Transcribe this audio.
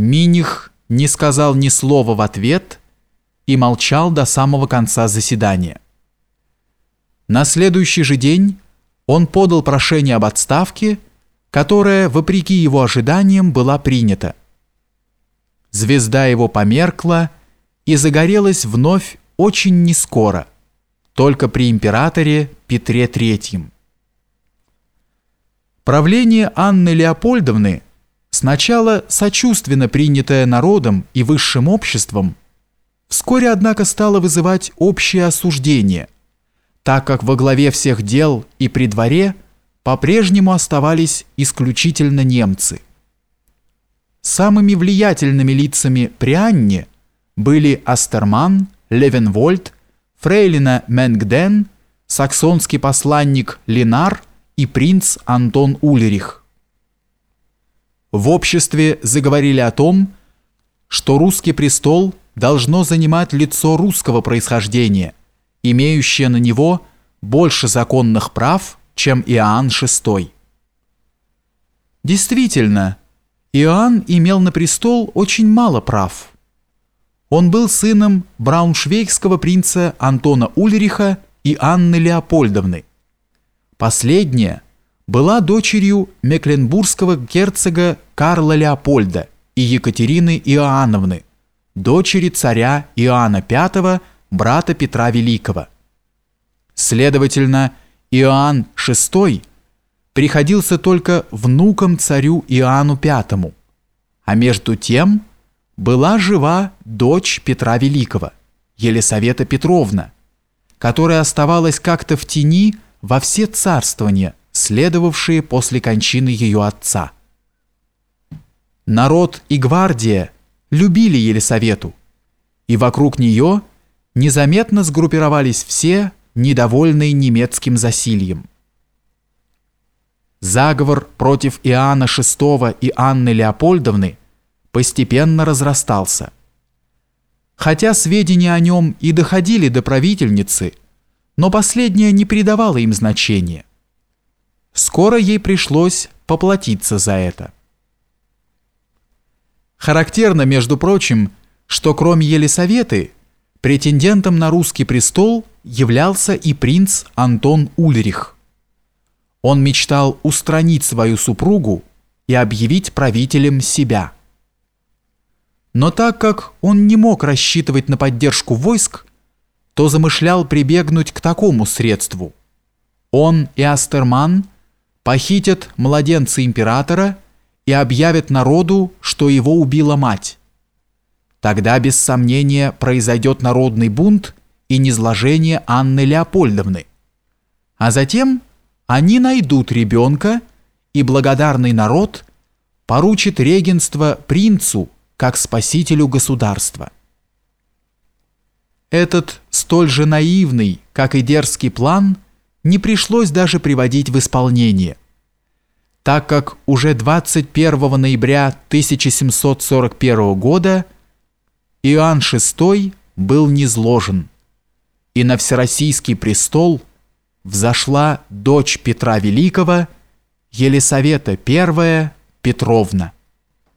Миних не сказал ни слова в ответ и молчал до самого конца заседания. На следующий же день он подал прошение об отставке, которое, вопреки его ожиданиям, была принята. Звезда его померкла и загорелась вновь очень нескоро, только при императоре Петре III. Правление Анны Леопольдовны, сначала сочувственно принятое народом и высшим обществом, вскоре, однако, стало вызывать общее осуждение, так как во главе всех дел и при дворе по-прежнему оставались исключительно немцы. Самыми влиятельными лицами при Анне были Астерман, Левенвольд, фрейлина Менгден, саксонский посланник Линар и принц Антон Ульрих. В обществе заговорили о том, что русский престол должно занимать лицо русского происхождения, имеющее на него больше законных прав, чем Иоанн VI. Действительно, Иоанн имел на престол очень мало прав. Он был сыном брауншвейгского принца Антона Ульриха и Анны Леопольдовны, Последняя была дочерью мекленбургского герцога Карла Леопольда и Екатерины Иоанновны, дочери царя Иоанна V, брата Петра Великого. Следовательно, Иоанн VI приходился только внуком царю Иоанну V, а между тем была жива дочь Петра Великого, Елисавета Петровна, которая оставалась как-то в тени во все царствования, следовавшие после кончины ее отца. Народ и гвардия любили Елисавету, и вокруг нее незаметно сгруппировались все, недовольные немецким засильем. Заговор против Иоанна VI и Анны Леопольдовны постепенно разрастался. Хотя сведения о нем и доходили до правительницы, но последняя не придавала им значения. Скоро ей пришлось поплатиться за это. Характерно, между прочим, что кроме Елисаветы, претендентом на русский престол являлся и принц Антон Ульрих. Он мечтал устранить свою супругу и объявить правителем себя. Но так как он не мог рассчитывать на поддержку войск, то замышлял прибегнуть к такому средству. Он и Астерман похитят младенца императора и объявят народу, что его убила мать. Тогда, без сомнения, произойдет народный бунт и низложение Анны Леопольдовны. А затем они найдут ребенка, и благодарный народ поручит регенство принцу как спасителю государства. Этот столь же наивный, как и дерзкий план, не пришлось даже приводить в исполнение, так как уже 21 ноября 1741 года Иоанн VI был низложен, и на Всероссийский престол взошла дочь Петра Великого, Елисавета I Петровна.